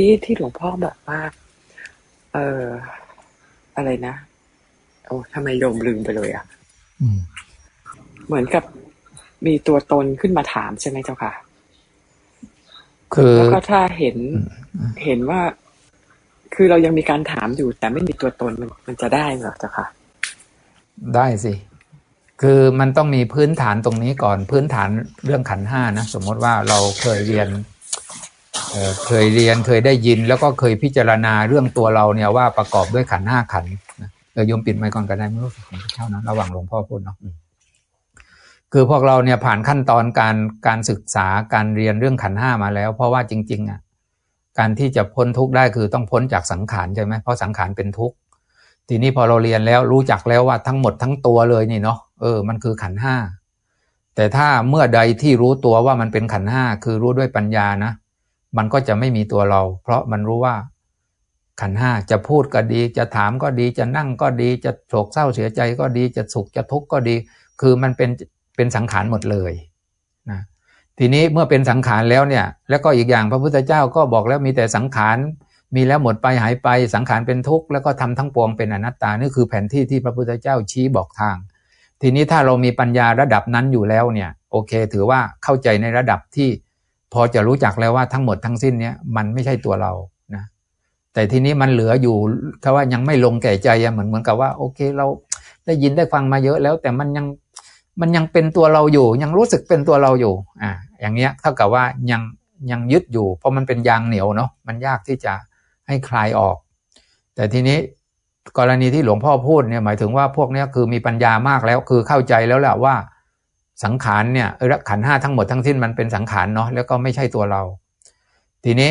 กี้ที่หลวงพ่อบอกว่า เอออะไรนะ โอ้ทำไมโยมลืมไปเลยอะเหมือนกับมีตัวตนขึ้นมาถามใช่ไหมเจ้าค่ะ คือแล้วก็ถ้าเห็นเห็นว่า คือเรายังมีการถามอยู่ แต่ไม่มีตัวตนมันมันจะได้หรอเจ้าค่ะ ได้สิ คือมันต้องมีพื้นฐานตรงนี้ก่อน พื้นฐานเรื่องขันห้านะ สมมติว่าเราเคยเรียน เคยเรียนเคยได้ยินแล้วก็เคยพิจารณาเรื่องตัวเราเนี่ยว่าประกอบด้วยขันห้าขันเออโยมปิดไมค์ก่อนก็ได้ไม่รู้สึกขอเช่านะระหว่างหลวงพ่อพูดเนาะคือพวกเราเนี่ยผ่านขั้นตอนการการศึกษาการเรียนเรื่องขันห้ามาแล้ว เพราะว่าจริง ๆอะการที่จะพ้นทุกข์ได้คือต้องพ้นจากสังขารใช่ไหมเพราะสังขารเป็นทุกข์ทีนี้พอเราเรียนแล้วรู้จักแล้วว่าทั้งหมดทั้งตัวเลยนี่เนาะเออมันคือขันห้าแต่ถ้าเมื่อใดที่รู้ตัวว่ามันเป็นขันห้าคือรู้ด้วยปัญญานะ มันก็จะไม่มีตัวเรา เพราะมันรู้ว่าขันห้าจะพูดก็ดี จะถามก็ดี จะนั่งก็ดี จะโศกเศร้าเสียใจก็ดี จะสุขจะทุกข์ก็ดี คือมันเป็นเป็นสังขารหมดเลยนะทีนี้เมื่อเป็นสังขารแล้วเนี่ย แล้วก็อีกอย่างพระพุทธเจ้าก็บอกแล้วมีแต่สังขารมีแล้วหมดไปหายไปสังขารเป็นทุกข์แล้วก็ทำทั้งปวงเป็นอนัตตานี่คือแผนที่ที่พระพุทธเจ้าชี้บอกทาง ทีนี้ถ้าเรามีปัญญาระดับนั้นอยู่แล้วเนี่ย โอเค ถือว่าเข้าใจในระดับที่ พอจะรู้จักแล้วว่าทั้งหมดทั้งสิ้นเนี้ยมันไม่ใช่ตัวเรานะแต่ทีนี้มันเหลืออยู่ถ้าว่ายังไม่ลงแก่ใจเหมือนเหมือนกับว่า โอเคเราได้ยินได้ฟังมาเยอะแล้ว แต่มันยังมันยังเป็นตัวเราอยู่ ยังรู้สึกเป็นตัวเราอยู่อ่าอย่างเงี้ยเท่ากับว่ายังยังยึดอยู่ เพราะมันเป็นยางเหนียวเนาะมันยากที่จะให้คลายออก แต่ทีนี้กรณีที่หลวงพ่อพูดเนี่ยหมายถึงว่าพวกนี้คือมีปัญญามากแล้วคือเข้าใจแล้วแหละว่า สังขารเนี่ยขันห้าทั้งหมดทั้งสิ้นมันเป็นสังขารเนาะแล้วก็ไม่ใช่ตัวเรา ทีนี้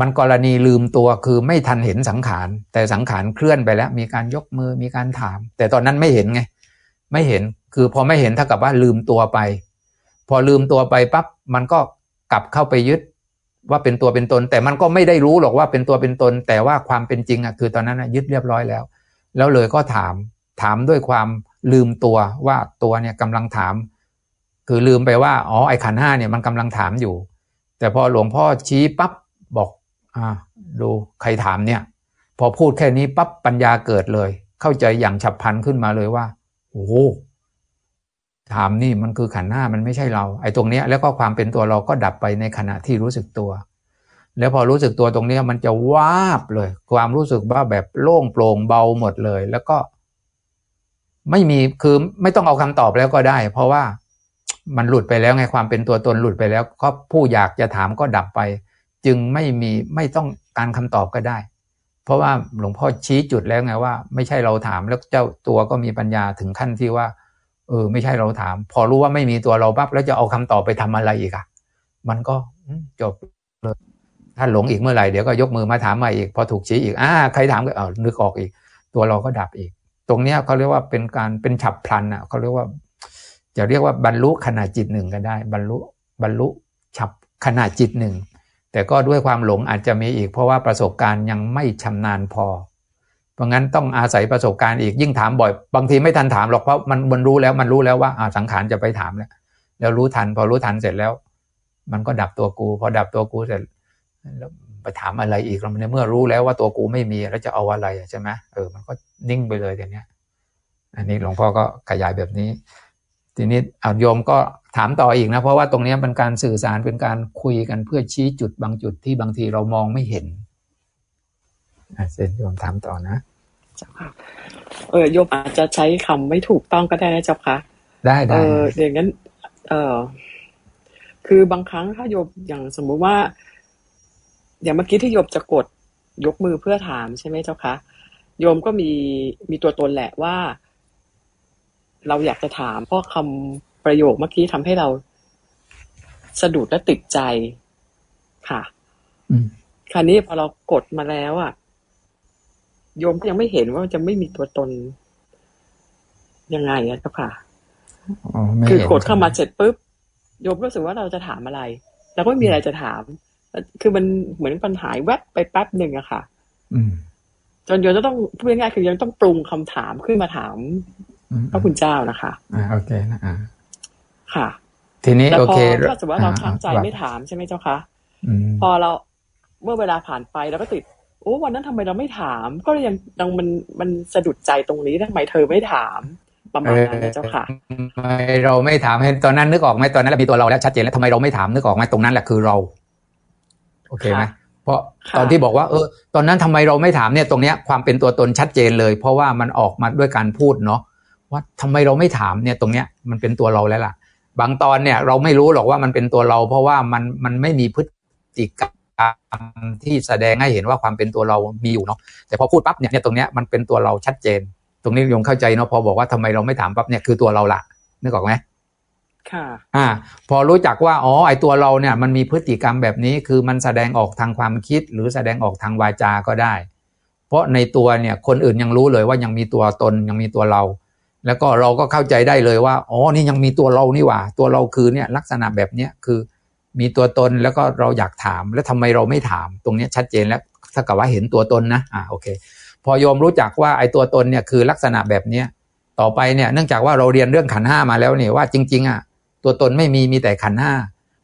มันกรณีลืมตัวคือไม่ทันเห็นสังขาร แต่สังขารเคลื่อนไปแล้ว มีการยกมือมีการถาม แต่ตอนนั้นไม่เห็นไง ไม่เห็นคือพอไม่เห็นเท่ากับว่าลืมตัวไป พอลืมตัวไปปั๊บมันก็กลับเข้าไปยึดว่าเป็นตัวเป็นตน แต่มันก็ไม่ได้รู้หรอกว่าเป็นตัวเป็นตน แต่ว่าความเป็นจริงอะคือตอนนั้นยึดเรียบร้อยแล้ว แล้วเลยก็ถามถามด้วยความลืมตัวว่าตัวเนี่ยกำลังถาม คือลืมไปว่าอ๋อไอ้ขันห้าเนี่ยมันกำลังถามอยู่ แต่พอหลวงพ่อชี้ปั๊บบอกอ่าดูใครถามเนี่ย พอพูดแค่นี้ปั๊บปัญญาเกิดเลย เข้าใจอย่างฉับพลันขึ้นมาเลยว่าโอ้ถามนี่มันคือขันห้ามันไม่ใช่เรา ไอ้ตรงเนี้ยแล้วก็ความเป็นตัวเราก็ดับไปในขณะที่รู้สึกตัว แล้วพอรู้สึกตัวตรงนี้มันจะวาบเลย ความรู้สึกว่าแบบโล่งโปร่งเบาหมดเลย แล้วก็ ไม่มีคือไม่ต้องเอาคำตอบแล้วก็ได้ เพราะว่า มันหลุดไปแล้วไงความเป็นตัวตนหลุดไปแล้วก็ผู้อยากจะถามก็ดับไป จึงไม่มีไม่ต้องการคำตอบก็ได้ เพราะว่าหลวงพ่อชี้จุดแล้วไงว่า ไม่ใช่เราถามแล้วเจ้าตัวก็มีปัญญาถึงขั้นที่ว่า เออ ไม่ใช่เราถาม พอรู้ว่าไม่มีตัวเราปั๊บแล้วจะเอาคำตอบไปทำอะไรอีกอะมันก็จบเลยถ้าหลงอีกเมื่อไหร่เดี๋ยวก็ยกมือมาถามใหม่อีกพอถูกชี้อีกอ่าใครถามก็เออนึกออกอีก ตัวเราก็ดับอีก ตรงเนี้ยเขาเรียกว่าเป็นการเป็นฉับพลันอะเขาเรียกว่า จะเรียกว่าบรรลุขณะจิตหนึ่งก็ได้ บรรลุบรรลุฉับขณะจิตหนึ่ง แต่ก็ด้วยความหลงอาจจะมีอีก เพราะว่าประสบการณ์ยังไม่ชำนาญพอ เพราะงั้นต้องอาศัยประสบการณ์อีกยิ่งถามบ่อย บางทีไม่ทันถามหรอกเพราะมันมันรู้แล้วมันรู้แล้วว่าอาสังขารจะไปถามแล้วแล้วรู้ทัน พอรู้ทันเสร็จแล้ว มันก็ดับตัวกู พอดับตัวกูเสร็จแล้วไปถามอะไรอีกเราในเมื่อรู้แล้วว่าตัวกูไม่มีแล้วจะเอาอะไรใช่ไหมเออมันก็นิ่งไปเลยอย่างเนี้อันนี้หลวงพ่อก็ขยายแบบนี้ ทีนี้อาโยมก็ถามต่ออีกนะ เพราะว่าตรงนี้เป็นการสื่อสารเป็นการคุยกันเพื่อชี้จุดบางจุดที่บางทีเรามองไม่เห็นเซนโยมถามต่อนะเจ้าค่ะเออโยมอาจจะใช้คำไม่ถูกต้องก็ได้นะเจ้าค่ะได้ได้เอออย่างนั้น เออคือบางครั้งถ้าโยมอย่างสมมุติว่า อย่างเมื่อกี้ที่โยมจะกดยกมือเพื่อถามใช่ไหมเจ้าคะโยมก็มีมีตัวตนแหละว่า เราอยากจะถามเพราะคำประโยคเมื่อกี้ทำให้เราสะดุดและติดใจค่ะคราวนี้พอเรากดมาแล้วอะ โยมก็ยังไม่เห็นว่าจะไม่มีตัวตนยังไงอะเจ้าค่ะคือกดเข้ามาเสร็จปุ๊บโยมรู้สึกว่าเราจะถามอะไรเราก็ไม่มีอะไรจะถาม คือมันเหมือนปัญหาแวบไปแป๊บหนึ่งอะค่ะจนโยมจะต้องพูดง่ายๆคือยังต้องปรุงคำถามขึ้นมาถาม พระคุณเจ้านะคะ อ่าโอเคนะอ่าค่ะ ทีนี้โอเคถ้าสมมติว่าเราทางใจไม่ถามใช่ไหมเจ้าคะพอเราเมื่อเวลาผ่านไปแล้วก็ติดโอ้วันนั้นทำไมเราไม่ถาม ก็เลยยังยังมันมันสะดุดใจตรงนี้ทำไมเธอไม่ถามประมาณนั้นนะเจ้าค่ะทำไมเราไม่ถามเห็นตอนนั้นนึกออกไหมตอนนั้นเรามีตัวเราแล้วชัดเจนแล้วทำไมเราไม่ถามนึกออกไหมตรงนั้นแหละคือเรา โอเคไหมค่ะเพราะค่ะตอนที่บอกว่า เออ ตอนนั้นทำไมเราไม่ถามเนี่ยตรงเนี้ยความเป็นตัวตนชัดเจนเลย เพราะว่ามันออกมาด้วยการพูดเนาะ ว่าทำไมเราไม่ถามเนี่ยตรงเนี้ยมันเป็นตัวเราแล้วล่ะ บางตอนเนี่ยเราไม่รู้หรอกว่ามันเป็นตัวเรา เพราะว่ามันมันไม่มีพฤติกรรมที่แสดงให้เห็นว่าความเป็นตัวเรามีอยู่เนาะแต่พอพูดปั๊บเนี่ยเนี่ยตรงเนี้ยมันเป็นตัวเราชัดเจน ตรงนี้โยมเข้าใจเนาะพอบอกว่าทำไมเราไม่ถามปั๊บเนี่ยคือตัวเราละนึกออกไหมค่ะอ่าพอรู้จักว่าอ๋อไอตัวเราเนี่ยมันมีพฤติกรรมแบบนี้คือมันแสดงออกทางความคิดหรือแสดงออกทางวาจาก็ได้ เพราะในตัวเนี่ยคนอื่นยังรู้เลยว่ายังมีตัวตนยังมีตัวเรา แล้วก็เราก็เข้าใจได้เลยว่าอ๋อนี่ยังมีตัวเรานี่หว่า ตัวเราคือเนี่ยลักษณะแบบเนี้ยคือมีตัวตนแล้วก็เราอยากถาม แล้วทำไมเราไม่ถาม ตรงเนี้ยชัดเจนแล้วถ้ากับว่าเห็นตัวตนนะอ่าโอเค พอโยมรู้จักว่าไอ้ตัวตนเนี่ยคือลักษณะแบบเนี้ยต่อไปเนี่ยเนื่องจากว่าเราเรียนเรื่องขันห้ามาแล้วเนี่ยว่าจริง ๆอะตัวตนไม่มีมีแต่ขันห้า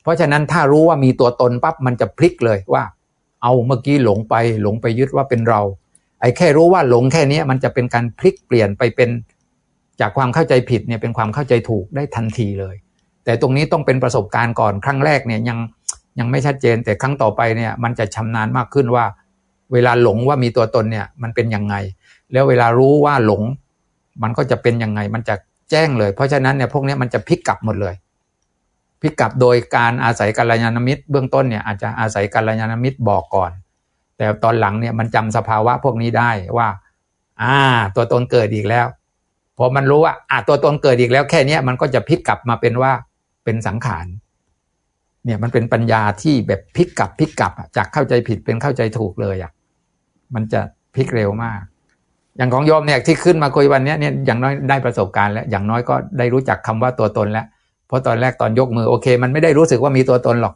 เพราะฉะนั้นถ้ารู้ว่ามีตัวตนปั๊บมันจะพลิกเลยว่า เอาเมื่อกี้หลงไปหลงไปยึดว่าเป็นเรา ไอ้แค่รู้ว่าหลงแค่นี้มันจะเป็นการพลิกเปลี่ยนไปเป็น จากความเข้าใจผิดเนี่ยเป็นความเข้าใจถูกได้ทันทีเลย แต่ตรงนี้ต้องเป็นประสบการณ์ก่อนครั้งแรกเนี่ยยังยังไม่ชัดเจน แต่ครั้งต่อไปเนี่ยมันจะชำนาญมากขึ้นว่า เวลาหลงว่ามีตัวตนเนี่ยมันเป็นยังไง แล้วเวลารู้ว่าหลง มันก็จะเป็นยังไงมันจะแจ้งเลย เพราะฉะนั้นเนี่ยพวกนี้มันจะพลิกกลับหมดเลยพลิกกลับโดยการอาศัยกัลยาณมิตร เบื้องต้นเนี่ยอาจจะอาศัยกัลยาณมิตรบอกก่อน แต่ตอนหลังเนี่ยมันจำสภาวะพวกนี้ได้ว่าอ่าตัวตนเกิดอีกแล้ว พอมันรู้ว่าอ่าตัวตนเกิดอีกแล้วแค่เนี้ยมันก็จะพลิกกลับมาเป็นว่าเป็นสังขารเนี่ยมันเป็นปัญญาที่แบบพลิกกลับพลิกกลับจากเข้าใจผิดเป็นเข้าใจถูกเลยอะมันจะพลิกเร็วมาก อย่างของโยมเนี่ยที่ขึ้นมาคุยวันนี้เนี่ยอย่างน้อยได้ประสบการณ์แล้วอย่างน้อยก็ได้รู้จักคำว่าตัวตนแล้ว เพราะตอนแรกตอนยกมือโอเค มันไม่ได้รู้สึกว่ามีตัวตนหรอก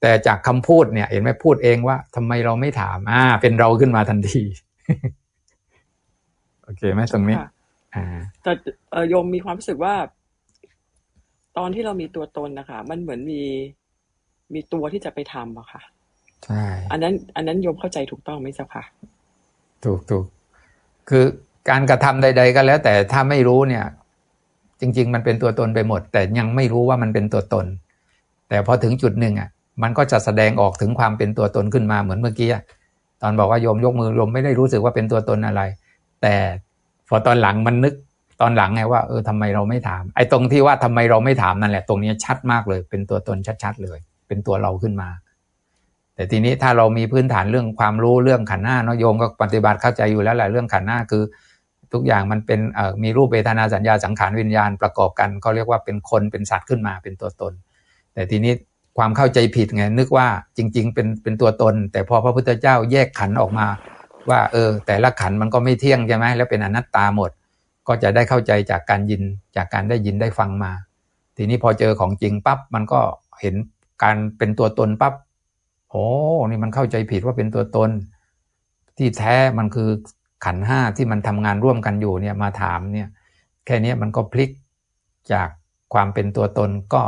แต่จากคำพูดเนี่ย เห็นไหมพูดเองว่าทำไมเราไม่ถามอ่าเป็นเราขึ้นมาทันที โอเคไหมตรงนี้ แต่เอ่อโยมมีความรู้สึกว่า ตอนที่เรามีตัวตนนะคะ มันเหมือนมีมีตัวที่จะไปทำอะค่ะ ใช่ อันนั้น อันนั้นโยมเข้าใจถูกต้องไหมเจ้าค่ะ ถูกถูก คือการกระทำใด ๆ ก็แล้ว แต่ถ้าไม่รู้เนี่ย จริง ๆ มันเป็นตัวตนไปหมด แต่ยังไม่รู้ว่ามันเป็นตัวตน แต่พอถึงจุดหนึ่งอะ มันก็จะแสดงออกถึงความเป็นตัวตนขึ้นมาเหมือนเมื่อกี้อะตอนบอกว่าโยมยกมือโยมไม่ได้รู้สึกว่าเป็นตัวตนอะไร แต่พ อตอนหลังมันนึกตอนหลังไงว่าเออทำไมเราไม่ถาม ไอ้ตรงที่ว่าทำไมเราไม่ถามนั่นแหละ ตรงนี้ชัดมากเลย เป็นตัวตนชัดๆเลย เป็นตัวเราขึ้นมา แต่ทีนี้ถ้าเรามีพื้นฐานเรื่องความรู้เรื่องขันหน้าเนาะโยมก็ปฏิบัติเข้าใจอยู่แล้วแหละเรื่องขันหน้าคือ ทุกอย่างมันเป็นมีรูปเวทนาสัญญาสังขารวิญญาณประกอบกันเขาเรียกว่าเป็นคนเป็นสัตว์ขึ้นมาเป็นตัวตน แต่ทีนี้ความเข้าใจผิดไงนึกว่าจริง ๆ เป็นเป็นตัวตน แต่พอพระพุทธเจ้าแยกขันออกมา ว่าเออแต่ละขันมันก็ไม่เที่ยงใช่ไหมแล้วเป็นอนัตตาหมด ก็จะได้เข้าใจจากการยินจากการได้ยินได้ฟังมา ทีนี้พอเจอของจริงปั๊บมันก็เห็นการเป็นตัวตนปั๊บโอ้นี่มันเข้าใจผิดว่าเป็นตัวตน ที่แท้มันคือขันห้าที่มันทำงานร่วมกันอยู่เนี่ยมาถามเนี่ยแค่นี้มันก็พลิกจากความเป็นตัวตนก็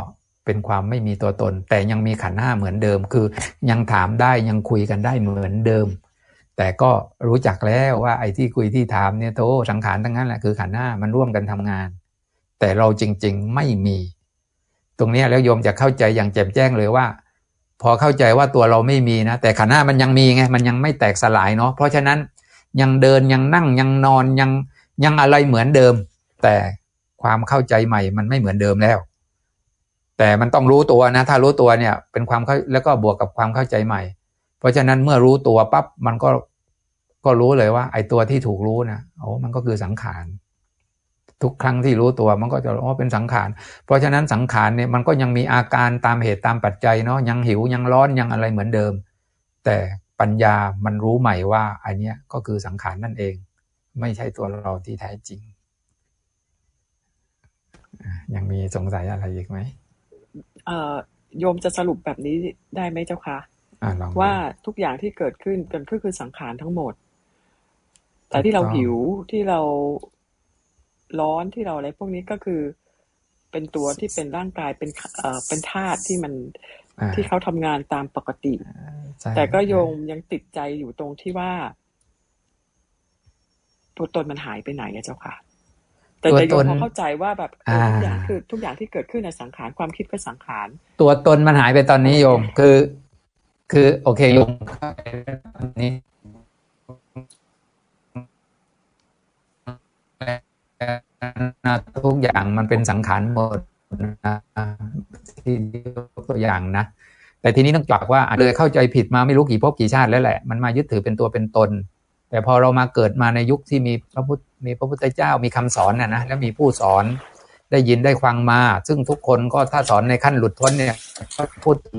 เป็นความไม่มีตัวตน แต่ยังมีขันห้าเหมือนเดิม คือยังถามได้ยังคุยกันได้เหมือนเดิม แต่ก็รู้จักแล้วว่าไอ้ที่คุยที่ถามเนี่ยโธสังขารทั้งนั้นแหละคือขันห้ามันร่วมกันทำงาน แต่เราจริง ๆไม่มี ตรงนี้แล้วโยมจะเข้าใจอย่างแจ่มแจ้งเลยว่า พอเข้าใจว่าตัวเราไม่มีนะ แต่ขันห้ามันยังมีไงมันยังไม่แตกสลายเนาะเพราะฉะนั้นยังเดินยังนั่งยังนอนยังยังอะไรเหมือนเดิม แต่ความเข้าใจใหม่มันไม่เหมือนเดิมแล้ว แต่มันต้องรู้ตัวนะ ถ้ารู้ตัวเนี่ยเป็นความเข้าแล้วก็บวกกับความเข้าใจใหม่ ราะฉะนั้นเมื่อรู้ตัวปั๊บมันก็ก็รู้เลยว่า ไอ้ตัวที่ถูกรู้นะโอ้มันก็คือสังขารทุกครั้งที่รู้ตัวมันก็จะรู้ว่าเป็นสังขาร เพราะฉะนั้นสังขารเนี่ยมันก็ยังมีอาการตามเหตุตามปัจจัยเนาะยังหิวยังร้อนยังอะไรเหมือนเดิม แต่ปัญญามันรู้ใหม่ว่าอันเนี้ยก็คือสังขารนั่นเอง ไม่ใช่ตัวเราที่แท้จริง ยังมีสงสัยอะไรอีกไหมเอ่อโยมจะสรุปแบบนี้ได้ไหมเจ้าคะ่ะ ว่าทุกอย่างที่เกิดขึ้นกันก็คือสังขารทั้งหมด แต่ที่เราถูกต้องหิวที่เราร้อนที่เราอะไรพวกนี้ก็คือเป็นตัวที่เป็นร่างกายเป็นเอ่อเป็นธาตุที่มันอ่าที่เขาทำงานตามปกติใช่แต่ก็โยมยังติดใจอยู่ตรงที่ว่า ตัวตนมันหายไปไหนอะเจ้าค่ะ แต่ตัวแต่โยตมนพอเข้าใจว่าแบบเอออ่าทุกอย่างคือ ทุกอย่างที่เกิดขึ้นในสังขารความคิดก็สังขาร ตัวตนมันหายไปตอนนี้โยม คือ คือโอเคโยมเข้าใจตอนนี้นะทุกอย่างมันเป็นสังขารหมดนะที่ยกตัวอย่างนะ แต่ทีนี้ต้องจักว่าอาจเลยเข้าใจผิดมาไม่รู้กี่ภพกี่ชาติแล้วแหละ มันมายึดถือเป็นตัวเป็นตน แต่พอเรามาเกิดมาในยุคที่มีพระพุทธมีพระพุทธเจ้ามีคำสอนนะนะแล้วมีผู้สอนได้ยินได้ฟังมา ซึ่งทุกคนก็ถ้าสอนในขั้นหลุดพ้นเนี่ยพูดถึง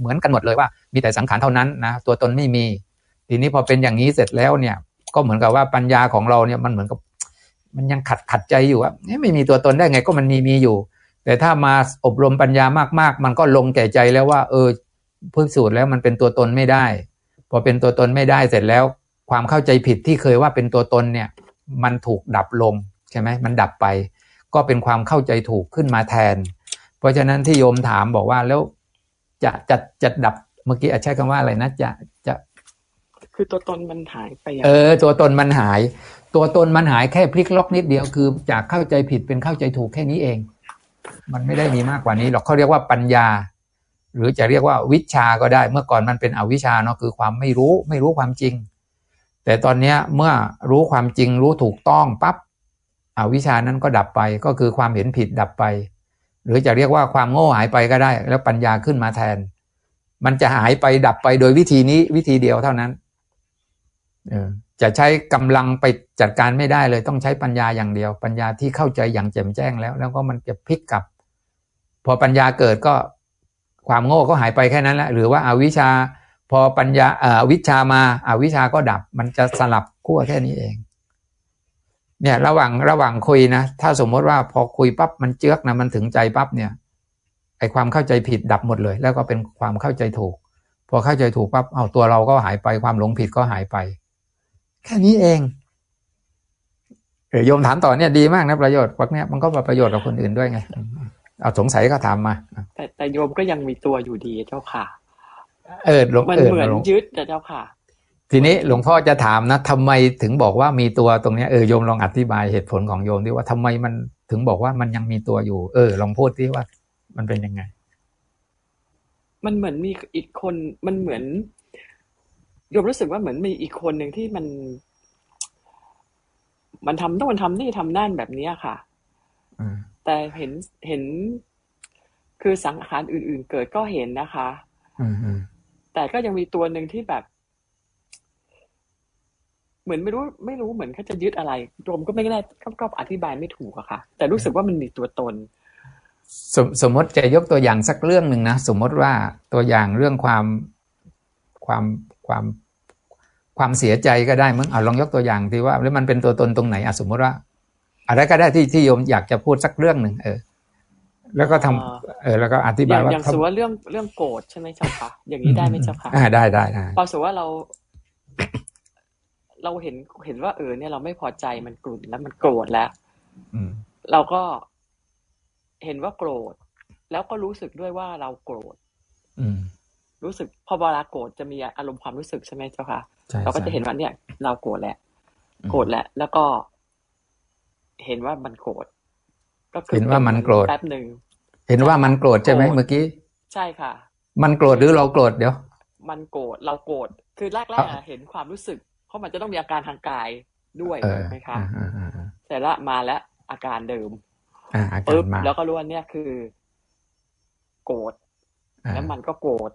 เหมือนกันหมดเลยว่า มีแต่สังขารเท่านั้นนะตัวตนไม่มี ทีนี้พอเป็นอย่างนี้เสร็จแล้วเนี่ย ก็เหมือนกับว่าปัญญาของเราเนี่ยมันเหมือนกับ มันยังขัดขัดใจอยู่ว่าไม่มีตัวตนได้ไงก็มันมีมีอยู่ แต่ถ้ามาอบรมปัญญามากๆ มันก็ลงแก่ใจแล้วว่า เออพิสูจน์แล้วมันเป็นตัวตนไม่ได้ พอเป็นตัวตนไม่ได้เสร็จแล้ว ความเข้าใจผิดที่เคยว่าเป็นตัวตนเนี่ย มันถูกดับลงใช่ไหมมันดับไป ก็เป็นความเข้าใจถูกขึ้นมาแทน เพราะฉะนั้นที่โยมถามบอกว่าแล้ว จะจะจะดับเมื่อกี้อาจใช้คำว่าอะไรนะจะจะคือตัวตนมันหายไปอะเออ ตัวตนมันหาย ตัวตนมันหายแค่พลิกล็อกนิดเดียวคือ จากเข้าใจผิดเป็นเข้าใจถูกแค่นี้เอง มันไม่ได้มีมากกว่านี้หรอกเขาเรียกว่าปัญญา หรือจะเรียกว่าวิชาก็ได้ เมื่อก่อนมันเป็นอวิชชาเนาะคือความไม่รู้ไม่รู้ความจริง แต่ตอนเนี้ยเมื่อรู้ความจริงรู้ถูกต้องปั๊บอวิชชานั้นก็ดับไปก็คือความเห็นผิดดับไป หรือจะเรียกว่าความโง่หายไปก็ได้ แล้วปัญญาขึ้นมาแทน มันจะหายไปดับไปโดยวิธีนี้วิธีเดียวเท่านั้นจะใช้กำลังไปจัดการไม่ได้เลย ต้องใช้ปัญญาอย่างเดียว ปัญญาที่เข้าใจอย่างแจ่มแจ้งแล้ว แล้วก็มันจะพลิกกลับ พอปัญญาเกิดก็ความโง่ก็หายไปแค่นั้นแหละหรือว่าอาวิชชาพอปัญญาอ่อวิชามาอาวิชาก็ดับ มันจะสลับขั้วแค่นี้เอง เนี่ยระหว่างระหว่างคุยนะ ถ้าสมมติว่าพอคุยปั๊บมันเจือกนะมันถึงใจปั๊บเนี่ยไอความเข้าใจผิดดับหมดเลย แล้วก็เป็นความเข้าใจถูก พอเข้าใจถูกปั๊บเอาตัวเราก็หายไปความหลงผิดก็หายไป แค่นี้เองเออโยมถามต่อเนี่ยดีมากนะประโยชน์พวกเนี้ยมันก็เป็นประโยชน์กับคนอื่นด้วยไง เอาสงสัยก็ถามมา แต่แต่โยมก็ยังมีตัวอยู่ดีเจ้าค่ะ เออหลวงมันเออเหมือนหลวงยึดนะเจ้าค่ะ ทีนี้หลวงพ่อจะถามนะทำไมถึงบอกว่ามีตัวตรงเนี้ยเออโยมลองอธิบายเหตุผลของโยมดิว่าทำไมมันถึงบอกว่ามันยังมีตัวอยู่ เออ ลองพูดดิว่า มันเป็นยังไง มันเหมือนมีอีกคนมันเหมือนโยมรู้สึกว่าเหมือนมีอีกคนหนึ่งที่มัน มันทำโน่นทำนี่ทำนั่นแบบเนี้ยค่ะอืมแต่เห็นเห็น คือสังขารอื่น ๆ เกิดก็เห็นนะคะอืมอืมแต่ก็ยังมีตัวหนึ่งที่แบบ เหมือนไม่รู้ไม่รู้เหมือนเขาจะยึดอะไรโยมก็ไม่ได้ก็ก็อธิบายไม่ถูกอะค่ะ แต่รู้สึกว่ามันมีตัวตนสมสมมติจะยกตัวอย่างสักเรื่องหนึ่งนะสมมติว่าตัวอย่างเรื่องความความความความเสียใจก็ได้มึงเอาลองยกตัวอย่างที่ว่าแล้วมันเป็นตัวตนตรงไหนอะสมมติว่า อะไรก็ได้ที่ที่โยมอยากจะพูดสักเรื่องหนึ่งเออ แล้วก็ทำอ่าเออแล้วก็อธิอบาย่ายงว่าอย่างทำสมมติว่าเรื่องเรื่องโกรธใช่ไหมเจ้าค่ะอย่างนี้ได้ไหมเจ้าค่ะอ่าได้ได้ได้พอสมมติว่าเรา เราเห็นเห็นว่าเออเนี่ยเราไม่พอใจมันกลุ่นแล้วมันโกรธแล้วอืมเราก็เห็นว่าโกรธ แล้วก็รู้สึกด้วยว่าเราโกรธอืมรู้สึกพอเวลาโกรธจะมีอารมณ์ความรู้สึกใช่ไหมเจ้าค่ะใช่เราก็จะใช่เห็นว่าเนี่ย เราโกรธแหละอืมโกรธแหละแล้วก็ เห็นว่ามันโกรธก็คือเห็นว่ามันโกรธแป๊บหนึ่งเห็นว่ามันโกรธใช่ไหมโกรธเมื่อกี้ ใช่ค่ะ มันโกรธหรือเราโกรธเดี๋ยว มันโกรธเราโกรธคือแรกๆอะเห็นความรู้สึกเพ ราะมันจะต้องมีอาการทางกายด้วยเออถูกไหมคะอ่าอ่าอ่าแต่ละมาแล้วอาการเดิมอ่าอาการปุ๊บมาแล้วก็รู้ว่าเนี่ยคือ โกรธอ่าแล้วมันก็โกรธ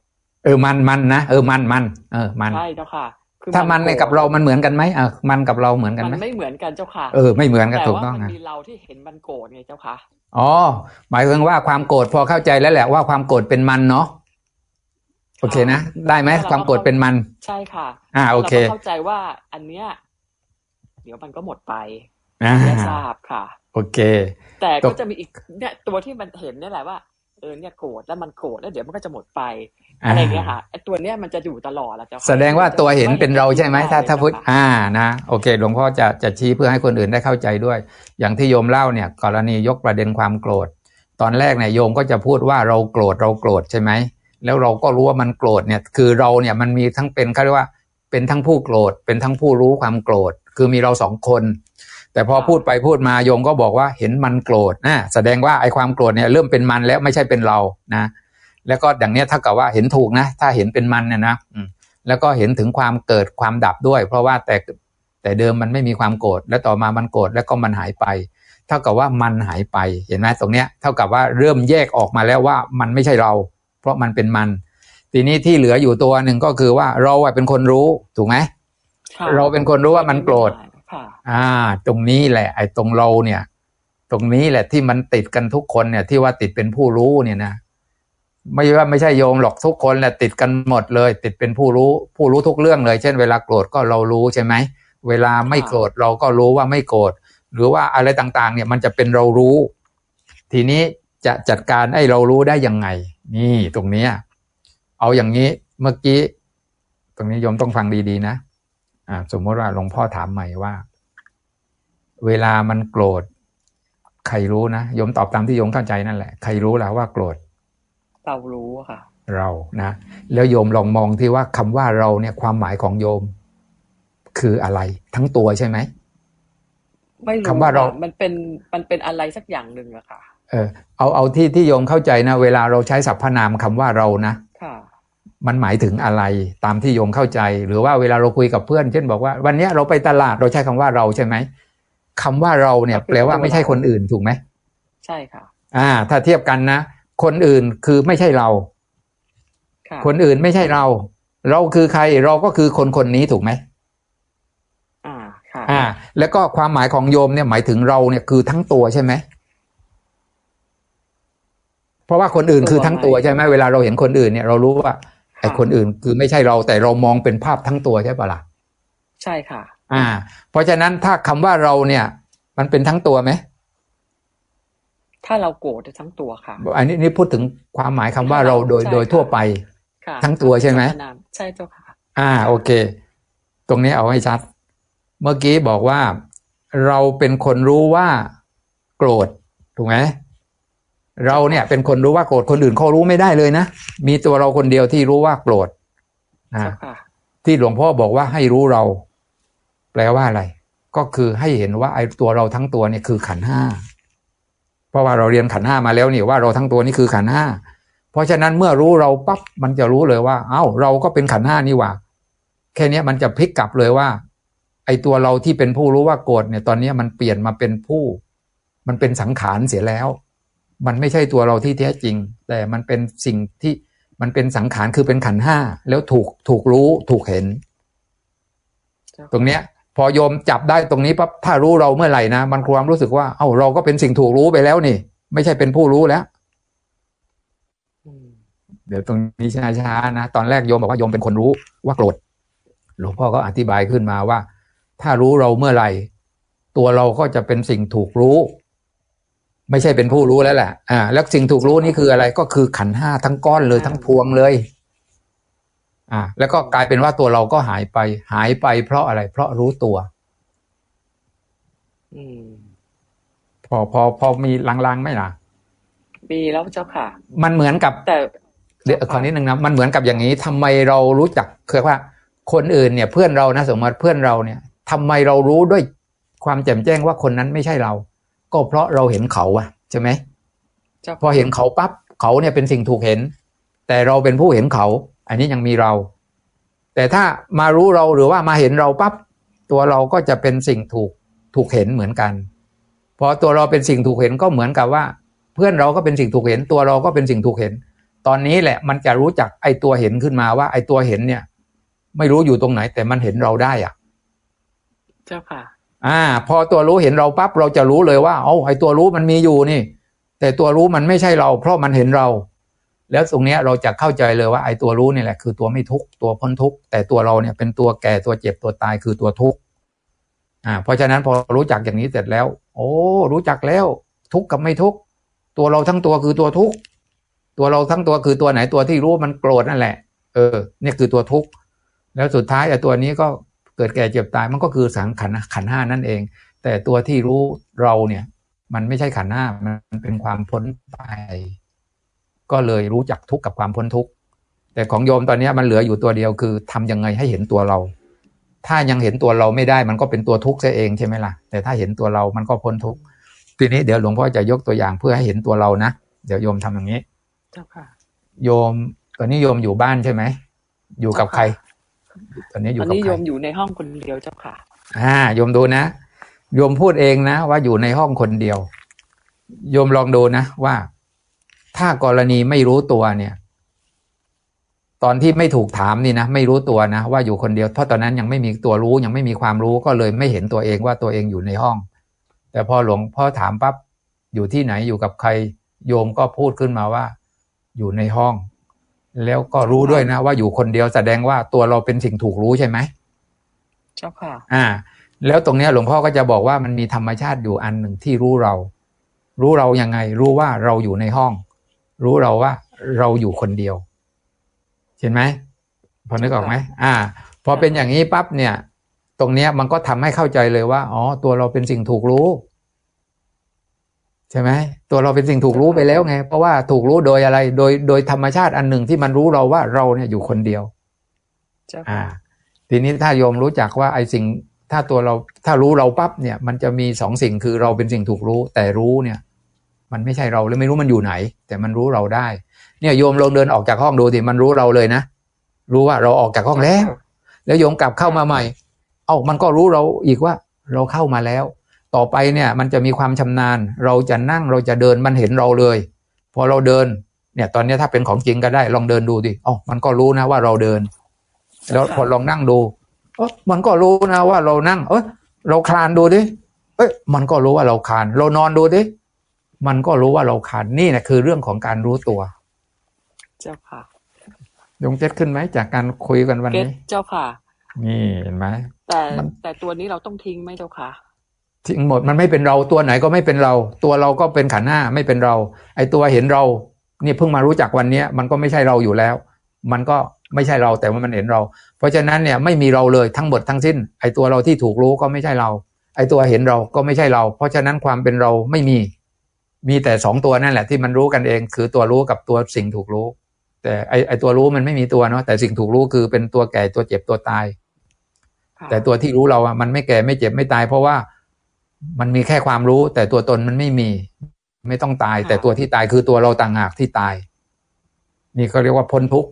เออมันมันนะเออมันมันเออมันใช่เจ้าค่ะคือถ้ามันในโรธกับเรามันเหมือนกันไหมเออมันกับเราเหมือนกันมันไหมไม่เหมือนกันเจ้าค่ะเออไม่เหมือนกันแต่ถูกว่าต้องมันนะมีเราที่เห็นมันโกรธไงเจ้าค่ะอ๋อหมายถึงว่าความโกรธพอเข้าใจแล้วแหละว่าความโกรธเป็นมันเนาะ โอเคนะ ได้ไหมแล้วเราก็ความโกรธเป็นมัน ใช่ค่ะ อ่าโอเคเราก็เข้าใจว่าอันเนี้ยเดี๋ยวมันก็หมดไปอ่าได้ทราบค่ะ โอเค แต่ตก็กจะมีอีกเนี่ยตัวที่มันเห็นเนี่ยแหละว่าเออเนี่ยโกรธแล้วมันโกรธแล้วเดี๋ยวมันก็จะหมดไปอะไรเงี้ยค่ะไอ้ตัวเนี้ยมันจะอยู่ตลอดแหละเจ้าค่ะแสดงว่าตัวเห็นเป็นเราใช่ไหมถ้าถ้าพูดใช่ค่ะอ่านะโอเค หลวงพ่อจะจะชี้เพื่อให้คนอื่นได้เข้าใจด้วย อย่างที่โยมเล่าเนี่ย กรณียกประเด็นความโกรธ ตอนแรกเนี่ยโยมก็จะพูดว่าเราโกรธเราโกรธใช่ไหม แล้วเราก็รู้ว่ามันโกรธเนี่ยคือเราเนี่ยมันมีทั้งเป็นเขาเรียกว่าเป็นทั้งผู้โกรธ เป็นทั้งผู้รู้ความโกรธ คือมีเราสองคน แต่พอพูดไปพูดมาโยมก็บอกว่าเห็นมันโกรธนะแสดงว่าไอ้ความโกรธเนี่ยเริ่มเป็นมันแล้วไม่ใช่เป็นเรานะ แล้วก็อย่างเนี้ยถ้ากับว่าเห็นถูกนะ ถ้าเห็นเป็นมันเนี่ยนะแล้วก็เห็นถึงความเกิดความดับด้วย เพราะว่าแต่แต่เดิมมันไม่มีความโกรธแล้วต่อมามันโกรธแล้วก็มันหายไป เท่ากับว่ามันหายไปเห็นไหมตรงเนี้ยเท่ากับว่าเริ่มแยกออกมาแล้วว่ามันไม่ใช่เรา เพราะมันเป็นมัน ทีนี้ที่เหลืออยู่ตัวหนึ่งก็คือว่าเราเป็นคนรู้ถูกไหมเราเป็นคนรู้ว่ามันโกรธอ่า ตรงนี้แหละ ไอ้ตรงเราเนี่ย ตรงนี้แหละที่มันติดกันทุกคนเนี่ย ที่ว่าติดเป็นผู้รู้เนี่ยนะไม่ว่าไม่ใช่โยมหรอกทุกคนแหละติดกันหมดเลย ติดเป็นผู้รู้ ผู้รู้ทุกเรื่องเลย เช่น เวลาโกรธก็เรารู้ใช่ไหมเวลาไม่โกรธเราก็รู้ว่าไม่โกรธหรือว่าอะไรต่าง ๆ เนี่ยมันจะเป็นเรารู้ ทีนี้ จะจัดการไอ้เรารู้ได้ยังไง นี่ตรงเนี้ยเอาอย่างนี้เมื่อกี้ ตรงนี้โยมต้องฟังดีๆนะอ่าสมมติว่าหลวงพ่อถามใหม่ว่า เวลามันโกรธใครรู้นะโยมตอบตามที่โยมเข้าใจนั่นแหละใครรู้แล้วว่าโกรธเรารู้ค่ะ เรานะ แล้วโยมลองมองที่ว่าคำว่าเราเนี่ยความหมายของโยม คืออะไร ทั้งตัวใช่ไหมไม่รู้คำว่าเรา มันเป็นมันเป็นอะไรสักอย่างหนึ่งอะค่ะ เออเอาเอาที่ที่โยมเข้าใจนะ เวลาเราใช้สรรพนามคำว่าเรานะค่ะมันหมายถึงอะไรตามที่โยมเข้าใจ หรือว่าเวลาเราคุยกับเพื่อน เช่นบอกว่า วันนี้เราไปตลาดเราใช้คำว่าเราใช่ไหมคำว่าเราเนี่ยแปลว่าไม่ใช่คนอื่นถูกไหมใช่ค่ะ อ่า ถ้าเทียบกันนะคนอื่นคือไม่ใช่เรา คนอื่นไม่ใช่เรา เราคือใครเราก็คือคนคนนี้ถูกไหมอ่าค่ะอ่า แล้วก็ความหมายของโยมเนี่ยหมายถึงเราเนี่ยคือทั้งตัวใช่ไหม เพราะว่าคนอื่นคือทั้งตัวใช่ไหมเวลาเราเห็นคนอื่นเนี่ยเรารู้ว่าไอ้คนอื่นคือไม่ใช่เราแต่เรามองเป็นภาพทั้งตัวใช่ปะล่ะใช่ค่ะ อ่า เพราะฉะนั้นถ้าคำว่าเราเนี่ย มันเป็นทั้งตัวไหมถ้าเราโกรธทั้งตัวค่ะ อันนี้นี่พูดถึงความหมายคำว่าเราโดยโดยทั่วไปทั้งตัวใช่ไหมใช่เจ้าค่ะ อ่า โอเค ตรงนี้เอาให้ชัด เมื่อกี้บอกว่าเราเป็นคนรู้ว่า โกรธถูกไหม เราเนี่ยเป็นคนรู้ว่าโกรธคนอื่นเขารู้ไม่ได้เลยนะ มีตัวเราคนเดียวที่รู้ว่าโกรธนะที่หลวงพ่อบอกว่าให้รู้เรา แปลว่าอะไร ก็คือให้เห็นว่าไอ้ตัวเราทั้งตัวเนี่ยคือขันห้าเพราะว่าเราเรียนขันห้ามาแล้วนี่ว่าเราทั้งตัวนี่คือขันห้าเพราะฉะนั้นเมื่อรู้เราปั๊บมันจะรู้เลยว่า เอ้า เราก็เป็นขันห้านี่ว่า แค่นี้มันจะพลิกกลับเลยว่า ไอตัวเราที่เป็นผู้รู้ว่าโกรธเนี่ย ตอนนี้มันเปลี่ยนมาเป็นผู้ มันเป็นสังขารเสียแล้ว มันไม่ใช่ตัวเราที่แท้จริง แต่มันเป็นสิ่งที่มันเป็นสังขารคือเป็นขันห้าแล้วถูกถูกรู้ถูกเห็น ตรงเนี้ย พอโยมจับได้ตรงนี้ปั๊บถ้ารู้เราเมื่อไหร่นะมันความรู้สึกว่า เอ้าเราก็เป็นสิ่งถูกรู้ไปแล้วนี่ ไม่ใช่เป็นผู้รู้แล้วเดี๋ยวตรงนี้ช้าๆนะตอนแรกโยมบอกว่าโยมเป็นคนรู้ว่าโกรธหลวงพ่อก็อธิบายขึ้นมาว่า ถ้ารู้เราเมื่อไหร่ ตัวเราก็จะเป็นสิ่งถูกรู้ ไม่ใช่เป็นผู้รู้แล้วแหละอ่า แล้วสิ่งถูกรู้นี่คืออะไรก็คือขันห้าทั้งก้อนเลยทั้งพวงเลย อ่า แล้วก็กลายเป็นว่าตัวเราก็หายไป หายไปเพราะอะไร เพราะรู้ตัว อืม พอพอพอมีลางๆไหมล่ะมีแล้วเจ้าค่ะ มันเหมือนกับ แต่เดี๋ยวขอนิดนึงนะมันเหมือนกับอย่างนี้ทำไมเรารู้จักคือว่า คนอื่นเนี่ย เพื่อนเรานะสมมติเพื่อนเราเนี่ยทำไมเรารู้ด้วยความแจ่มแจ้งว่าคนนั้นไม่ใช่เรา ก็เพราะเราเห็นเขาอะใช่ไหมพอเห็นเขาปั๊บเขาเนี่ยเป็นสิ่งถูกเห็น แต่เราเป็นผู้เห็นเขา อันนี้ยังมีเรา แต่ถ้ามารู้เราหรือว่ามาเห็นเราปับ๊บตัวเราก็จะเป็นสิ่งถูกถูกเห็นเหมือนกันพอตัวเราเป็นสิ่งถูกเห็นก็เหมือนกับว่า เพื่อนเราก็เป็นสิ่งถูกเห็น ตัวเราก็เป็นสิ่งถูกเห็น ตอนนี้แหละมันจะรู้จักไอ้ตัวเห็นขึ้นมาว่า ไอ้ตัวเห็นเนี่ย ไม่รู้อยู่ตรงไหน แต่มันเห็นเราได้อะเจ้าค่ะ อ่า พอตัวรู้เห็นเราปั๊บเราจะรู้เลยว่าเอ้าไอ้ตัวรู้มันมีอยู่นี่ แต่ตัวรู้มันไม่ใช่เรา เพราะมันเห็นเรา แล้วตรงนี้เราจะเข้าใจเลยว่าไอ้ตัวรู้นี่แหละคือตัวไม่ทุกตัวพ้นทุกแต่ตัวเราเนี่ยเป็นตัวแก่ตัวเจ็บตัวตายคือตัวทุกอ่า เพราะฉะนั้นพอรู้จักอย่างนี้เสร็จแล้ว โอ้ รู้จักแล้ว ทุกกับไม่ทุกตัวเราทั้งตัวคือตัวทุกตัวเราทั้งตัวคือตัวไหนตัวที่รู้มันโกรธนั่นแหละ เออ เนี่ยคือตัวทุกแล้วสุดท้ายไอ้ตัวนี้ก็ เกิดแก่เจ็บตายมันก็คือสังขันขันห้านั่นเอง แต่ตัวที่รู้เราเนี่ย มันไม่ใช่ขันธ์ห้ามันเป็นความพ้นไปก็เลยรู้จักทุกข์กับความพ้นทุกข์แต่ของโยมตอนนี้มันเหลืออยู่ตัวเดียวคือทำยังไงให้เห็นตัวเรา ถ้ายังเห็นตัวเราไม่ได้มันก็เป็นตัวทุกข์ซะเองใช่ไหมล่ะ แต่ถ้าเห็นตัวเรามันก็พ้นทุกข์ทีนี้เดี๋ยวหลวงพ่อจะยกตัวอย่างเพื่อให้เห็นตัวเรานะเดี๋ยวโยมทำอย่างนี้เจ้าค่ะ โยมตอนนี้โยมอยู่บ้านใช่ไหมอยู่กับใคร ตอนนี้อยู่ตอนกับนี้ใคโยรมอยู่ในห้องคนเดียวเจ้าค่ะ อ่าโยมดูนะโยมพูดเองนะ ว่าอยู่ในห้องคนเดียวโยมลองดูนะว่า ถ้ากรณีไม่รู้ตัวเนี่ย ตอนที่ไม่ถูกถามนี่นะไม่รู้ตัวนะว่าอยู่คนเดียวเพราะตอนนั้นยังไม่มีตัวรู้ยังไม่มีความรู้ก็เลยไม่เห็นตัวเองว่าตัวเองอยู่ในห้อง แต่พอหลวงพ่อถามปั๊บอยู่ที่ไหนอยู่กับใคร โยมก็พูดขึ้นมาว่า อยู่ในห้อง แล้วก็รู้ด้วยนะ ว่าอยู่คนเดียวแสดงว่าตัวเราเป็นสิ่งถูกรู้ใช่ไหมเจ้าค่ะ อ่า แล้วตรงเนี้ยหลวงพ่อก็จะบอกว่ามันมีธรรมชาติอยู่อันหนึ่งที่รู้เรา รู้เรายังไง รู้ว่าเราอยู่ในห้อง รู้เราว่าเราอยู่คนเดียว เห็นไหมพอนึกออกไหมอ่า พอเป็นอย่างนี้ปั๊บเนี่ย ตรงเนี้ยมันก็ทำให้เข้าใจเลยว่า อ๋อ ตัวเราเป็นสิ่งถูกรู้ ใช่ไหมตัวเราเป็นสิ่งถูกรู้ไปแล้วไง เพราะว่าถูกรู้โดยอะไร โดยโดยธรรมชาติอันหนึ่งที่มันรู้เราว่าเราเนี่ยอยู่คนเดียวเจ้าอ่าค่ะทีนี้ถ้าโยมรู้จักว่าไอ้สิ่ง ถ้าตัวเราถ้ารู้เราปั๊บเนี่ย มันจะมีสองสิ่งคือเราเป็นสิ่งถูกรู้ แต่รู้เนี่ย มันไม่ใช่เราเลยไม่รู้มันอยู่ไหน แต่มันรู้เราได้ เนี่ยโยมลองเดินออกจากห้องดูสิมันรู้เราเลยนะรู้ว่าเราออกจากห้องแล้ว แล้วโยมกลับเข้ามาใหม่ เอ้ามันก็รู้เราอีกว่า เราเข้ามาแล้ว ต่อไปเนี่ยมันจะมีความชำนาญ เราจะนั่งเราจะเดินมันเห็นเราเลย พอเราเดินเนี่ยตอนนี้ถ้าเป็นของจริงก็ได้ลองเดินดูดิอ๋อมันก็รู้นะว่าเราเดิน แล้วพอลองนั่งดูเออมันก็รู้นะว่าเรานั่ง เออเราคลานดูดิเอ้ยมันก็รู้ว่าเราคลาน เรานอนดูดิมันก็รู้ว่าเราคลานนี่นะคือเรื่องของการรู้ตัว เจ้าค่ะยงเจ็ดขึ้นไหมจากการคุยกันวันเก็ตนี้เจ้าค่ะ นี่เห็นไหมแต่มันแต่ตัวนี้เราต้องทิ้งไหมเจ้าค่ะ ทิ้งหมดมันไม่เป็นเราตัวไหนก็ไม่เป็นเรา ตัวเราก็เป็นขันธ์ห้าไม่เป็นเรา ไอตัวเห็นเรานี่เพิ่งมารู้จักวันเนี้ยมันก็ไม่ใช่เราอยู่แล้ว มันก็ไม่ใช่เราแต่ว่ามันเห็นเรา เพราะฉะนั้นเนี่ยไม่มีเราเลยทั้งหมดทั้งสิ้น ไอตัวเราที่ถูกรู้ก็ไม่ใช่เรา ไอตัวเห็นเราก็ไม่ใช่เรา เพราะฉะนั้นความเป็นเราไม่มี มีแต่สองตัวนั่นแหละที่มันรู้กันเอง คือตัวรู้กับตัวสิ่งถูกรู้ แต่ไอไอตัวรู้มันไม่มีตัวเนาะแต่สิ่งถูกรู้คือเป็นตัวแก่ตัวเจ็บตัวตายค่ะแต่ตัวที่รู้เราอะมันไม่แก่ไม่เจ็บไม่ตาย เพราะว่า มันมีแค่ความรู้ แต่ตัวตนมันไม่มี ไม่ต้องตาย แต่ตัวที่ตายคือตัวเราต่างหากที่ตาย นี่เขาเรียกว่าพ้นทุกข์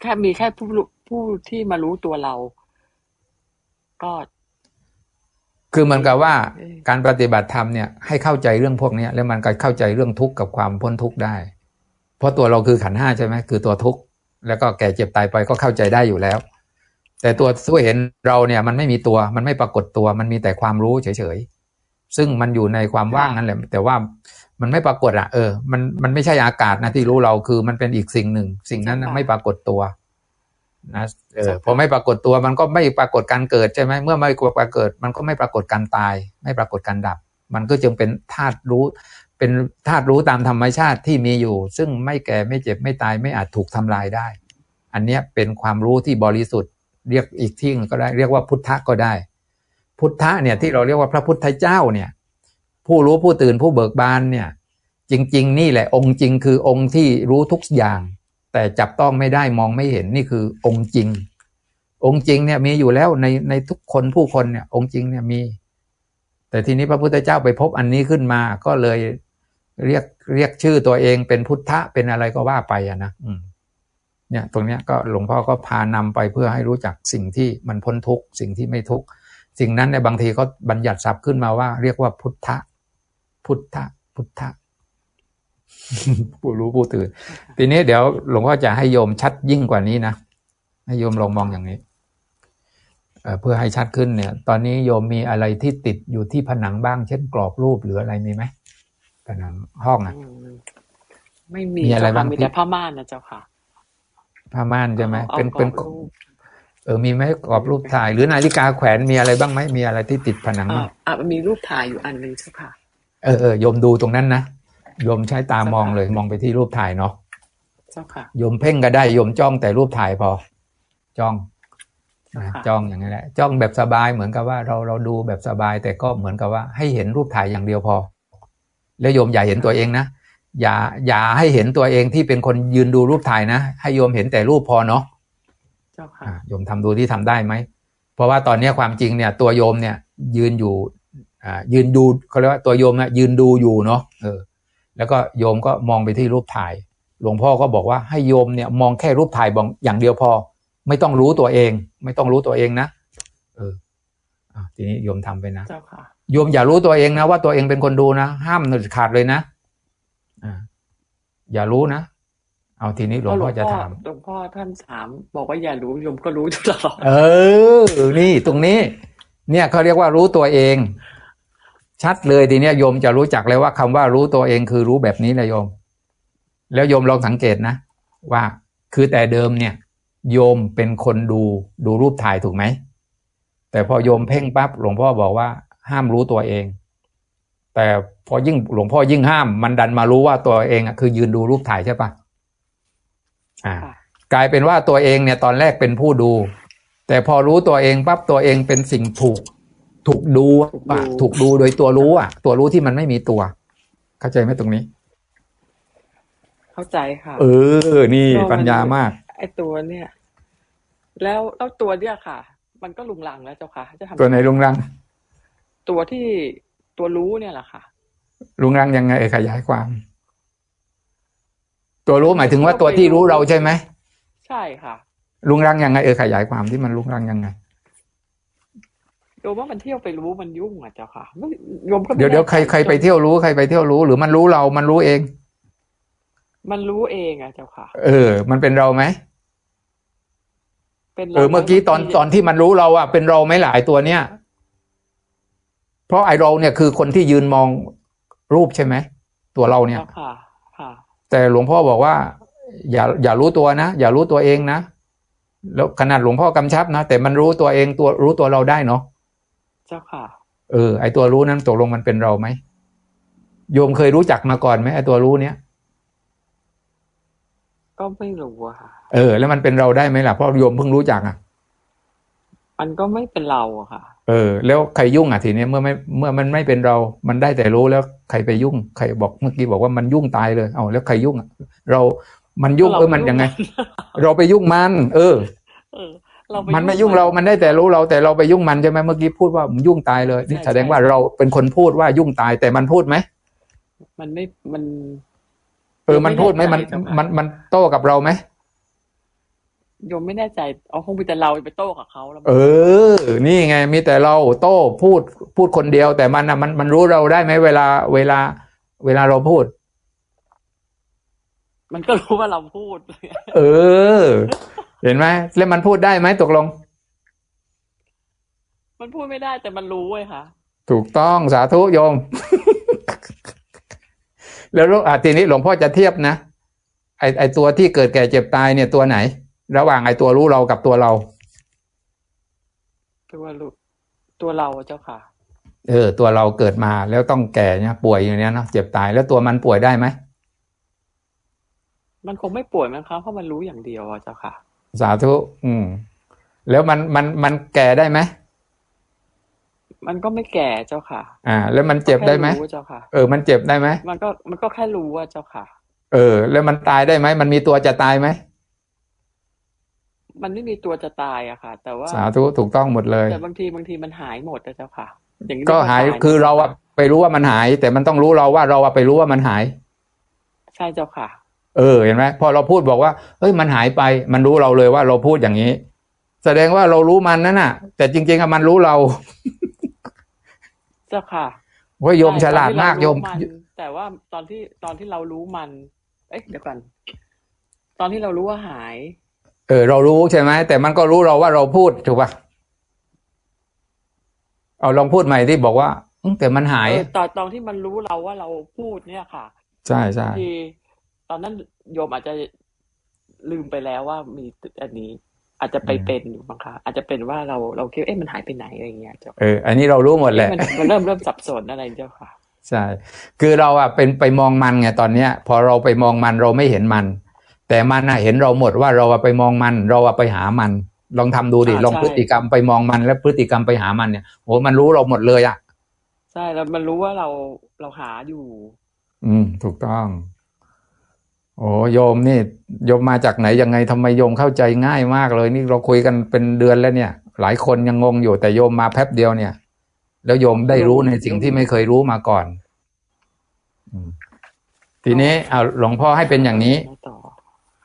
แค่มีแค่ผู้รู้ผู้ที่มารู้ตัวเรา ก็คือเหมือนกับว่าเอ่อการปฏิบัติธรรมเนี่ยให้เข้าใจเรื่องพวกเนี้ยแล้วมันก็เข้าใจเรื่องทุกข์กับความพ้นทุกข์ได้ เพราะตัวเราคือขันธ์ห้าใช่ไหมคือตัวทุกข์แล้วก็แก่เจ็บตายไปก็เข้าใจได้อยู่แล้ว แต่ตัวช่วยเห็นเราเนี่ยมันไม่มีตัวมันไม่ปรากฏตัวมันมีแต่ความรู้เฉยๆซึ่งมันอยู่ในความว่างนั่นแหละ แต่ว่ามันไม่ปรากฏอะเออ มันมันไม่ใช่อากาศนะที่รู้เราคือมันเป็นอีกสิ่งหนึ่ง สิ่งนั้นน่ะไม่ปรากฏตัวนะเออพอไม่ปรากฏตัวมันก็ไม่ปรากฏการเกิดใช่ไหมเมื่อไม่ปรากฏมันก็ไม่ปรากฏการตาย ไม่ปรากฏการดับ มันก็จึงเป็นธาตุรู้ เป็นธาตุรู้ตามธรรมชาติที่มีอยู่ ซึ่งไม่แก่ไม่เจ็บไม่ตายไม่อาจถูกทำลายได้ อันเนี้ยเป็นความรู้ที่บริสุทธิ์ เรียกอีกที่หนึ่งก็ได้เรียกว่าพุทธะก็ได้ พุทธะเนี่ยที่เราเรียกว่าพระพุทธเจ้าเนี่ยผู้รู้ผู้ตื่นผู้เบิกบานเนี่ยจริง ๆ นี่แหละองค์จริงคือองค์ที่รู้ทุกอย่าง แต่จับต้องไม่ได้มองไม่เห็นนี่คือองค์จริง องค์จริงเนี่ยมีอยู่แล้วในในทุกคนผู้คนเนี่ยองค์จริงเนี่ยมี แต่ทีนี้พระพุทธเจ้าไปพบอันนี้ขึ้นมาก็เลยเรียกเรียกชื่อตัวเองเป็นพุทธะเป็นอะไรก็ว่าไปอะนะอืม เนี่ยตรงเนี้ยก็หลวงพ่อก็พานำไปเพื่อให้รู้จักสิ่งที่มันพ้นทุกข์สิ่งที่ไม่ทุกข์สิ่งนั้นในยบางทีก็บัญญัติศัพท์ขึ้นมาว่า เรียกว่าพุทธะพุทธะพุทธะผู้รู้ผู้ตื่น ทีนี้เดี๋ยวหลวงพ่อจะให้โยมชัดยิ่งกว่านี้นะให้โยมลองมองอย่างนี้เอ่อเพื่อให้ชัดขึ้นเนี่ย ตอนนี้โยมมีอะไรที่ติดอยู่ที่ผนังบ้าง เช่นกรอบรูปหรืออะไรมีไหมผนังห้องอะอืมไม่มีมีอะไรเจ้าบ้าค่ะงมีที่แต่ผ้าม่านนะเจ้าค่ะ ผ้าม่านใช่ไหมอาเป็นอาเป็นกรอบรูปเออมีไหมกรอบรูปถ่าย หรือนาฬิกาแขวนมีอะไรบ้างไหมมีอะไรที่ติดผนังอ่าบ้างอ่ามีรูปถ่ายอยู่อันหนึ่งเจ้าค่ะ เออเออโยมดูตรงนั้นนะโยมใช้ตามองเลยมองไปที่รูปถ่ายเนาะเจ้าค่ะโยมเพ่งก็ได้โยมจ้องแต่รูปถ่ายพอ จ้องเจ้านะค่ะจ้องอย่างนี้แหละจ้องแบบสบายเหมือนกับว่าเราเราดูแบบสบายแต่ก็เหมือนกับว่าให้เห็นรูปถ่ายอย่างเดียวพอ แล้วโยมอย่าเห็นตัวเองนะ อย่าอย่าให้เห็นตัวเองที่เป็นคนยืนดูรูปถ่ายนะ ให้โยมเห็นแต่รูปพอเนาะเจ้าค่ะอะโยมทำดูที่ทำได้ไหม เพราะว่าตอนนี้ความจริงเนี่ย ตัวโยมเนี่ย ยืนอยู่อ่ายืนดูเขาเรียกว่าตัวโยมเนี่ยยืนดูอยู่เนาะเออ แล้วก็โยมก็มองไปที่รูปถ่าย หลวงพ่อก็บอกว่าให้โยมเนี่ยมองแค่รูปถ่ายบองอย่างเดียวพอ ไม่ต้องรู้ตัวเอง ไม่ต้องรู้ตัวเองนะเอออะทีนี้โยมทำไปนะเจ้าค่ะโยมอย่ารู้ตัวเองนะว่าตัวเองเป็นคนดูนะ ห้ามเด็ดขาดเลยนะอ่า อย่ารู้นะ เอาทีนี้หลวงพ่อจะถามหลวงพ่อท่านถาม บอกว่าอย่ารู้โยมก็รู้อยู่ตลอดเออ นี่ตรงนี้ เนี่ยเขาเรียกว่ารู้ตัวเอง ชัดเลยทีเนี้ยโยมจะรู้จักเลยว่าคำว่ารู้ตัวเองคือรู้แบบนี้เลยโยม แล้วโยมลองสังเกตนะ ว่าคือแต่เดิมเนี่ย โยมเป็นคนดูดูรูปถ่ายถูกไหมแต่พอโยมเพ่งปั๊บหลวงพ่อบอกว่าห้ามรู้ตัวเอง แต่พอยิ่งหลวงพ่อยิ่งห้าม มันดันมารู้ว่าตัวเองอะคือยืนดูรูปถ่ายใช่ปะอ่าค่ะกลายเป็นว่าตัวเองเนี่ยตอนแรกเป็นผู้ดู แต่พอรู้ตัวเองปั๊บตัวเองเป็นสิ่งถูก ถูกดูอะถูกดูโดยตัวรู้อะ ตัวรู้ที่มันไม่มีตัว เข้าใจไหมตรงนี้ เข้าใจค่ะ เออ นี่ก็มันปัญญามาก ไอ้ตัวเนี่ย แล้วแล้วตัวเนี่ยค่ะ มันก็ลุงลังแล้วเจ้าค่ะจะทำตัวไหนลุงรัง ตัวที่ ตัวรู้เนี่ยแหละค่ะลุงรังยังไงเอ่ยขยายความ ตัวรู้หมายถึงว่าตัวที่รู้เราใช่ไหมใช่ค่ะ ลุงรังยังไงเอ่ยขยายความที่มันลุงรังยังไงโยมว่ามันเที่ยวไปรู้มันยุ่งอะเจ้าค่ะไม่โยมก็ไม่เดี๋ยวเดี๋ยวแน่ใครจใครไปเที่ยวรู้ใครไปเที่ยวรู้ หรือมันรู้เรา มันรู้เอง มันรู้เองอะเจ้าค่ะ เออ มันเป็นเราไหมเป็นเออเมื่อกี้ตอนตอนที่มันรู้เราอะเป็นเราไหมหลายตัวเนี้ย เพราะไอเราเนี่ยคือคนที่ยืนมองรูปใช่ไหม ตัวเราเนี่ยเจ้าค่ะค่ะแต่หลวงพ่อบอกว่า อย่าอย่ารู้ตัวนะ อย่ารู้ตัวเองนะ แล้วขนาดหลวงพ่อกำชับนะ แต่มันรู้ตัวเองตัวรู้ตัวเราได้เนาะเจ้าค่ะ เออ ไอตัวรู้นั้นตกลงมันเป็นเราไหมโยมเคยรู้จักมาก่อนไหมไอตัวรู้เนี้ยก็ไม่รู้อะค่ะเออ แล้วมันเป็นเราได้ไหมล่ะเพราะโยมเพิ่งรู้จักอะ มันก็ไม่เป็นเราอะค่ะ เออ แล้วใครยุ่งอะทีเนี้ยเมื่อไม่เมื่อมันไม่เป็นเรา มันได้แต่รู้แล้วใครไปยุ่ง ใครบอกเมื่อกี้บอกว่ามันยุ่งตายเลย เอาแล้วใครยุ่งอะเรา มันยุ่งเออมันยังไง เราไปยุ่งมัน เออเออเราปมันไม่ยุ่งเรา มันได้แต่รู้เราแต่เราไปยุ่งมันใช่ไหมเมื่อกี้พูดว่ามันยุ่งตายเลย นี่ใช่แสดงใช่ว่าเราเป็นคนพูดว่ายุ่งตายแต่มันพูดไหม มันไม่ มัน เออ มันพูดไหมมันไแใจเจ้าค่ะมัน มันโต้กับเราไหม โยมไม่แน่ใจเอาคงมีแต่เราไปโต้กับเขาแล้วเออ นี่ไงมีแต่เราโต้พูดพูดคนเดียว แต่มันอะมันมันรู้เราได้ไหมเวลาเวลา เวลาเราพูด มันก็รู้ว่าเราพูด เออ เห็นไหมแล้วมันพูดได้ไหมตกลง มันพูดไม่ได้แต่มันรู้เว้ยค่ะ ถูกต้องสาธุโยม แล้วลูกอะทีนี้หลวงพ่อจะเทียบนะไอไอตัวที่เกิดแก่เจ็บตายเนี่ยตัวไหน ระหว่างไอตัวรู้เรากับตัวเรา ตัวรู้ตัวเราเจ้าค่ะ เออ ตัวเราเกิดมาแล้วต้องแก่เนี่ยป่วยอย่างเนี้ยเนาะเจ็บตายแล้วตัวมันป่วยได้ไหมมันคงไม่ป่วยมั้งคะเพราะมันรู้อย่างเดียวอะเจ้าค่ะ สาธุอืม แล้วมันมันมันแก่ได้ไหมมันก็ไม่แก่เจ้าค่ะ อ่า แล้วมันเจ็บได้ไหมแค่รู้เจ้าค่ะ เออ มันเจ็บได้ไหมมันก็มันก็แค่รู้ว่าเจ้าค่ะ เออ แล้วมันตายได้ไหมมันมีตัวจะตายไหม มันไม่มีตัวจะตายอะค่ะ แต่ว่าสาธุถูกต้องหมดเลย แต่บางทีบางทีมันหายหมดนะเจ้าค่ะอย่างนี้ก็เรีว่หายตคือเราอะไปรู้ว่ามันหาย แต่มันต้องรู้เราว่าเราอะไปรู้ว่ามันหาย ใช่เจ้าค่ะ เออเห็นไหมพอเราพูดบอกว่าเฮ้ยมันหายไป มันรู้เราเลยว่าเราพูดอย่างนี้ แสดงว่าเรารู้มันนั่นน่ะ แต่จริงๆอะมันรู้เรา เจ้าค่ะว่าโยมใช่ฉลาดมากตอนโยที่มเรรู้นแต่ว่าตอนที่ตอนที่เรารู้มัน เอ๊ะเดี๋ยวก่อนตอนที่เรารู้ว่าหาย เออเรารู้ใช่ไหมแต่มันก็รู้เราว่าเราพูดถูกปะเอาลองพูดใหม่ที่บอกว่าอื้อแต่มันหายเออตอนตอนที่มันรู้เราว่าเราพูดเนี่ยค่ะ ใช่ใช่บางทีตอนนั้นโยมอาจจะลืมไปแล้วว่ามีอันนี้ อาจจะไปเป็นอยู่บางคะอาจจะเป็นว่าเราเราคิดว่าเอ๊ะมันหายไปไหนอะไรอย่างเงี้ยเจ้าเอออันนี้เรารู้หมดแหละมันมันเริ่มเริ่มสับสนอะไรเจ้าค่ะใช่คือเราอะเป็นไปมองมันไงตอนเนี้ย พอเราไปมองมันเราไม่เห็นมัน แต่มันอะเห็นเราหมดว่าเราอะไปมองมัน เราอะไปหามัน ลองทำดูดิอ่าลองใช่พฤติกรรมไปมองมัน แล้วพฤติกรรมไปหามันเนี่ยโอ้มันรู้เราหมดเลยอะใช่แล้วมันรู้ว่าเราเราหาอยู่ อืม ถูกต้อง โอ้โยมนี่โยมมาจากไหนยังไงทำไมโยมเข้าใจง่ายมากเลย นี่เราคุยกันเป็นเดือนแล้วเนี่ย หลายคนยังงงอยู่แต่โยมมาแป๊บเดียวเนี่ย แล้วโยมได้รู้ในสิ่งที่ไม่เคยรู้มาก่อนอืมทีนี้เอาหลวงพ่อให้เป็นอย่างนี้มาต่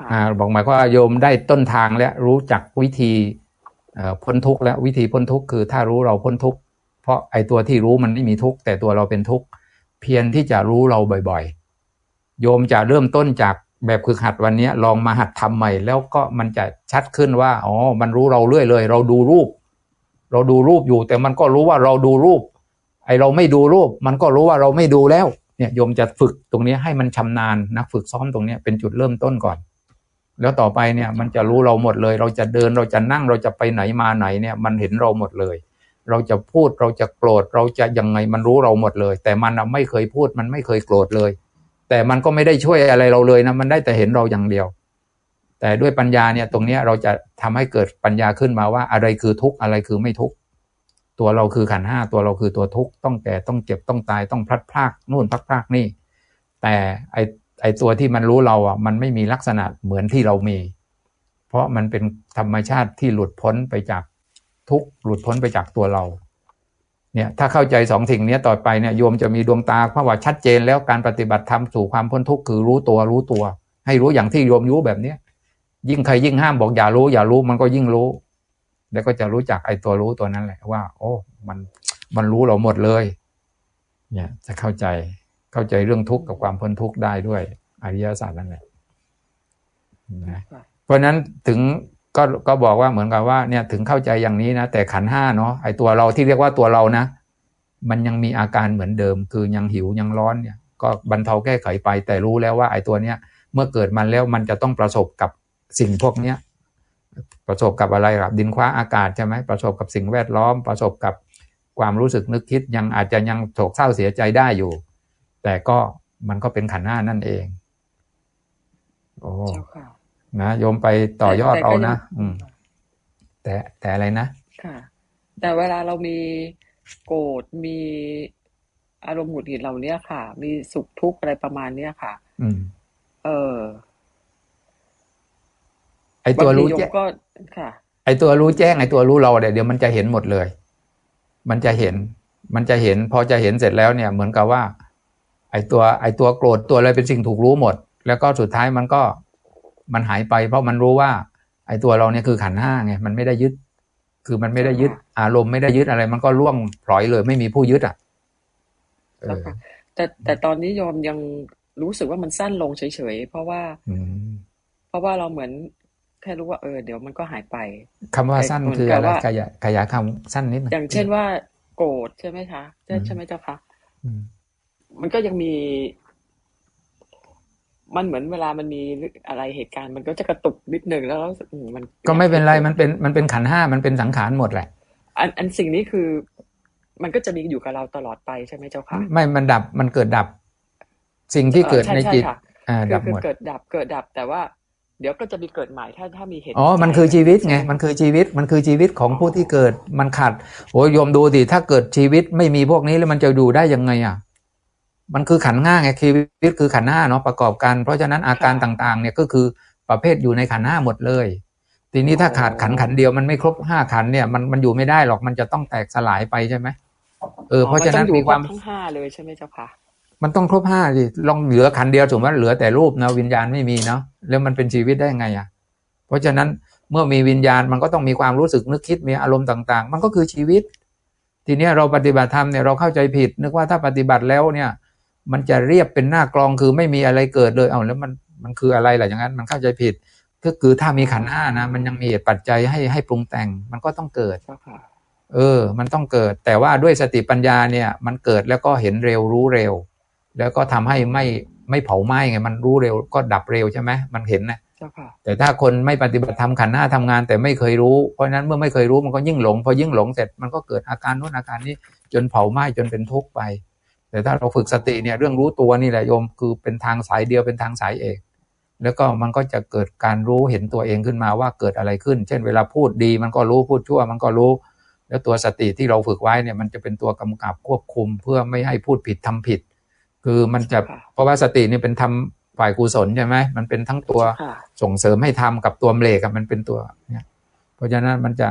อ่าบอกหมายความว่าโยมได้ต้นทางและรู้จักวิธีพ้นทุกข์แล้ววิธีพ้นทุกข์คือถ้ารู้เราพ้นทุกข์เพราะไอ้ตัวที่รู้มันไม่มีทุกข์แต่ตัวเราเป็นทุกข์เพียรที่จะรู้เราบ่อยๆ โยมจะเริ่มต้นจากแบบคือหัดวันนี้ลองมาหัดทำใหม่ แล้วก็มันจะชัดขึ้นว่าอ๋อมันรู้เราเรื่อยเลย เราดูรูป เราดูรูปอยู่ แต่มันก็รู้ว่าเราดูรูป ไอเราไม่ดูรูป มันก็รู้ว่าเราไม่ดูแล้ว เนี่ยโยมจะฝึกตรงนี้ให้มันชำนาญนักฝึกซ้อมตรงนี้เป็นจุดเริ่มต้นก่อน แล้วต่อไปเนี่ยมันจะรู้เราหมดเลย เราจะเดินเราจะนั่งเราจะไปไหนมาไหนเนี่ยมันเห็นเราหมดเลย เราจะพูดเราจะโกรธเราจะยังไงมันรู้เราหมดเลย แต่มันไม่เคยพูดมันไม่เคยโกรธเลย แต่มันก็ไม่ได้ช่วยอะไรเราเลยนะมันได้แต่เห็นเราอย่างเดียว แต่ด้วยปัญญาเนี่ยตรงนี้เราจะทำให้เกิดปัญญาขึ้นมาว่าอะไรคือทุกข์อะไรคือไม่ทุกข์ตัวเราคือขันห้าตัวเราคือตัวทุกข์ต้องแก่ต้องเจ็บต้องตายต้องพลัดพรากนู่นพลัดพรากนี่ แต่ไอ ไอตัวที่มันรู้เราอะมันไม่มีลักษณะเหมือนที่เรามี เพราะมันเป็นธรรมชาติที่หลุดพ้นไปจากทุกหลุดพ้นไปจากตัวเราเนี่ยถ้าเข้าใจสองสิ่งนี้ต่อไปเนี่ยโยมจะมีดวงตาเพราะว่าชัดเจนแล้วการปฏิบัติธรรมสู่ความพ้นทุกข์คือรู้ตัวรู้ตัว ให้รู้อย่างที่โยมรู้แบบเนี้ยยิ่งใครยิ่งห้ามบอกอย่ารู้ อย่ารู้มันก็ยิ่งรู้ แล้วก็จะรู้จักไอ้ตัวรู้ตัวนั้นแหละว่า โอ้ มันมันรู้เราหมดเลย เนี่ยจะเข้าใจ เข้าใจเรื่องทุกข์กับความพ้นทุกข์ได้ด้วยอริยสัจนั่นแหละนะค่ะเพราะฉะนั้นถึงก็ก็บอกว่าเหมือนกับว่าเนี่ยถึงเข้าใจอย่างนี้นะแต่ขันธ์ห้าเนาะไอ้ตัวเราที่เรียกว่าตัวเรานะ มันยังมีอาการเหมือนเดิม คือยังหิวยังร้อนเนี่ย ก็บรรเทาแก้ไขไป แต่รู้แล้วว่าไอ้ตัวเนี้ยเมื่อเกิดมันแล้วมันจะต้องประสบกับสิ่งพวกเนี้ยประสบกับอะไรกับดินคว้าอากาศใช่ไหมประสบกับสิ่งแวดล้อม ประสบกับความรู้สึกนึกคิดยังอาจจะยังโศกเศร้าเสียใจได้อยู่ แต่ก็มันก็เป็นขันธ์หน้านั่นเอง โอ้เจ้าค่ะนะโยมไปต่อยอดแต่เอาก็ยันะงอืม แต่แต่อะไรนะค่ะ แต่เวลาเรามีโกรธมีอารมณ์หงุดหงิดเหล่าเนี้ยค่ะ มีสุขทุกข์อะไรประมาณเนี้ยค่ะ อืม เออ ไอตัวบางทีรู้โยแจ้มงก็ค่ะ ไอตัวรู้แจ้งไอตัวรู้เราเดี๋ยวเดี๋ยวมันจะเห็นหมดเลย มันจะเห็น มันจะเห็น พอจะเห็นเสร็จแล้วเนี่ย เหมือนกับว่า ไอตัวไอตัวโกรธตัวอะไรเป็นสิ่งถูกรู้หมด แล้วก็สุดท้ายมันก็มันหายไป เพราะมันรู้ว่า ไอตัวเราเนี่ยคือขันธ์ห้าไงมันไม่ได้ยึด คือมันไม่ได้ยึดอารมณ์ไม่ได้ยึดอะไร มันก็ล่วงพลอยเลย ไม่มีผู้ยึดอะเอเจ้าอค่ะแต่แต่ตอนนี้โยมยังรู้สึกว่ามันสั้นลงเฉยๆเพราะว่าอืมเพราะว่าเราเหมือนแค่รู้ว่าเออเดี๋ยวมันก็หายไปคำว่าสั้นเหมือนคือกับอะไรว่าขยายขยายคำสั้นนิดหนึงอย่างเช่นว่าโกรธใช่ไหมคะใช่อืมใช่ไหมเจ้าคะอื มมันก็ยังมี มันเหมือนเวลามันมีอะไรเหตุการณ์มันก็จะกระตุกนิดนึงแล้วรู้สึกอืมมันก็ไม่เป็นไรอยากให้มันเป็นมันเป็นขันธ์ห้ามันเป็นสังขารหมดแหละ อันอันสิ่งนี้คือ มันก็จะมีอยู่กับเราตลอดไปใช่ไหมเจ้าค่ะไม่มันดับมันเกิดดับ สิ่งที่เกิดออช่ในช่จิตค่ะอ่าคือดับคือหมดเกิดดับเกิดดับแต่ว่าเดี๋ยวก็จะมีเกิดใหม่ถ้าถ้ามีเหตุอ๋อปัจจัยมันคือชีวิตไงใช่หมันคือชีวิต มันคือชีวิตของผู้ที่เกิด มันขาดโอ้ยโยมดูดิ ถ้าเกิดชีวิตไม่มีพวกนี้แล้วมันจะดูได้ยังไงอะ มันคือขันธ์ห้าไงชีวิตคือขันธ์ห้าเนาะประกอบกัน เพราะฉะนั้นอาการต่างๆ เนี่ยก็คือประเภทอยู่ในขันธ์ห้าหมดเลย ทีนี้ถ้าขาดขันธ์ขันธ์เดียวมันไม่ครบห้าขันธ์เนี่ยมันมันอยู่ไม่ได้หรอกมันจะต้องแตกสลายไปใช่ไหมเออเพราะฉะนั้นอ๋อมีต้ความองอยู่รบทั้งห้าเลยใช่ไหมเจ้าค่ะมันต้องครบห้าสิลองเหลือขันเดียวสมมติว่าเหลือแต่รูปนะวิญญาณไม่มีเนาะแล้วมันเป็นชีวิตได้ไงอะ เพราะฉะนั้นเมื่อมีวิญญาณมันก็ต้องมีความรู้สึกนึกคิดมีอารมณ์ต่าง ๆ มันก็คือชีวิต ทีเนี้ยเราปฏิบัติธรรมเนี่ยเราเข้าใจผิด นึกว่าถ้าปฏิบัติแล้วเนี่ย มันจะเรียบเป็นหน้ากลองคือไม่มีอะไรเกิดเลยเอาแล้วมันมันคืออะไรล่ะอย่างนั้น มันเข้าใจผิดก็คือถ้ามีขันธ์ห้านะมันยังมีเหตุปัจจัยให้ให้ปรุงแต่งมันก็ต้องเกิดเจ้าค่ะเออ มันต้องเกิด แต่ว่าด้วยสติปัญญาเนี่ย มันเกิดแล้วก็เห็นเร็วรู้เร็ว แล้วก็ทำให้ไม่ไม่เผาไหม้ไงมันรู้เร็วก็ดับเร็วใช่ไหมมันเห็นนะเจ้าค่ะแต่ถ้าคนไม่ปฏิบัติธรรมขันธ์หน้าทำงาน แต่ไม่เคยรู้เพราะฉะนั้นเมื่อไม่เคยรู้มันก็ยิ่งหลง พอยิ่งหลงเสร็จมันก็เกิดอาการนู้นอาการนี้จนเผาไหม้จนเป็นทุกข์ไป แต่ถ้าเราฝึกสติเนี่ยเรื่องรู้ตัวนี่แหละโยมคือเป็นทางสายเดียวเป็นทางสายเอก แล้วก็มันก็จะเกิดการรู้เห็นตัวเองขึ้นมาว่าเกิดอะไรขึ้น เช่น เวลาพูดดีมันก็รู้พูดชั่วมันก็รู้ แล้วตัวสติที่เราฝึกไว้เนี่ยมันจะเป็นตัวกำกับควบคุมเพื่อไม่ให้พูดผิดทำผิด คือมันจะค่ะเพราะว่าสตินี่เป็นทำฝ่ายกุศลใช่ไหมมันเป็นทั้งตัวค่ะส่งเสริมให้ทำกับตัวเบรกอะมันเป็นตัวเนี่ยเพราะฉะนั้นมันจะ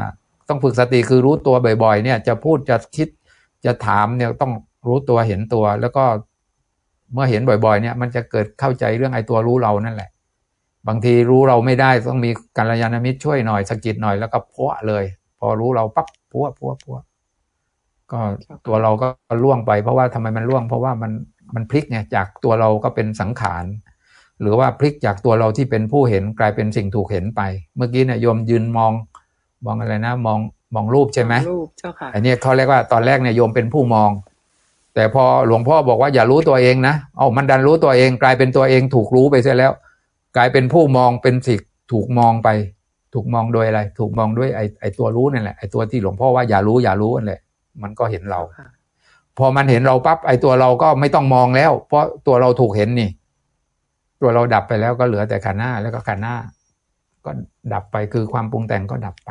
ต้องฝึกสติคือรู้ตัวบ่อยๆเนี่ยจะพูดจะคิดจะถามเนี่ยต้อง รู้ตัวเห็นตัว แล้วก็เมื่อเห็นบ่อยๆ เนี่ย มันจะเกิดเข้าใจเรื่องไอ้ตัวรู้เรานั่นแหละ บางทีรู้เราไม่ได้ต้องมีกัลยาณมิตรช่วยหน่อยสะกิดหน่อยแล้วก็พัวเลย พอรู้เราปั๊บพัวพัวพัวก็ตัวเราก็ล่วงไป เพราะว่าทำไมมันล่วง เพราะว่ามันมันพลิกไงจากตัวเราก็เป็นสังขารหรือว่าพลิกจากตัวเราที่เป็นผู้เห็นกลายเป็นสิ่งถูกเห็นไป เมื่อกี้เนี่ยโยมยืนมองมองอะไรนะ มองมองรูปใช่ไหมรูปเจ้าค่ะอันนี้เขาเรียกว่าตอนแรกเนี่ยโยมเป็นผู้มอง แต่พอหลวงพ่อบอกว่าอย่ารู้ตัวเองนะ เอามันดันรู้ตัวเอง กลายเป็นตัวเองถูกรู้ไปเสียแล้ว กลายเป็นผู้มองเป็นสิ่งถูกมองไป ถูกมองโดยอะไร ถูกมองด้วยไอ้ไอ้ตัวรู้นั่นแหละไอ้ตัวที่หลวงพ่อว่าอย่ารู้อย่ารู้นั่นแหละมันก็เห็นเราค่ะพอมันเห็นเราปั๊บไอ้ตัวเราก็ไม่ต้องมองแล้ว เพราะตัวเราถูกเห็นนี่ ตัวเราดับไปแล้วก็เหลือแต่ขันธ์หน้าแล้วก็ขันธ์หน้า ก็ดับไปคือความปรุงแต่งก็ดับไป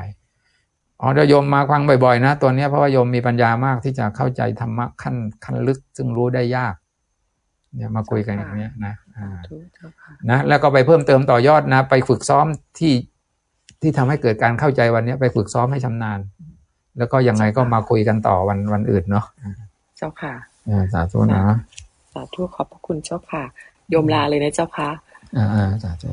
อ๋อเดี๋ยวโยมมาฟังบ่อยๆนะตัวเนี้ยเพราะว่าโยมมีปัญญามากที่จะเข้าใจธรรมะขั้นขั้นลึกซึ่งรู้ได้ยาก เนี่ยมาคุยกันอย่างเนี้ยนะอ่าทุกเจ้าค่ะนะ แล้วก็ไปเพิ่มเติมต่อยอดนะ ไปฝึกซ้อมที่ที่ทำให้เกิดการเข้าใจวันเนี้ยไปฝึกซ้อมให้ชำนาญ แล้วก็ยังไงก็มาคุยกันต่อวันวันอื่นเนาะเจ้าค่ะอ่าสาธุนะสาธุขอบพระคุณเจ้าค่ะโยมลาเลยนะเจ้าค่ะอ่าอ่าสาธุ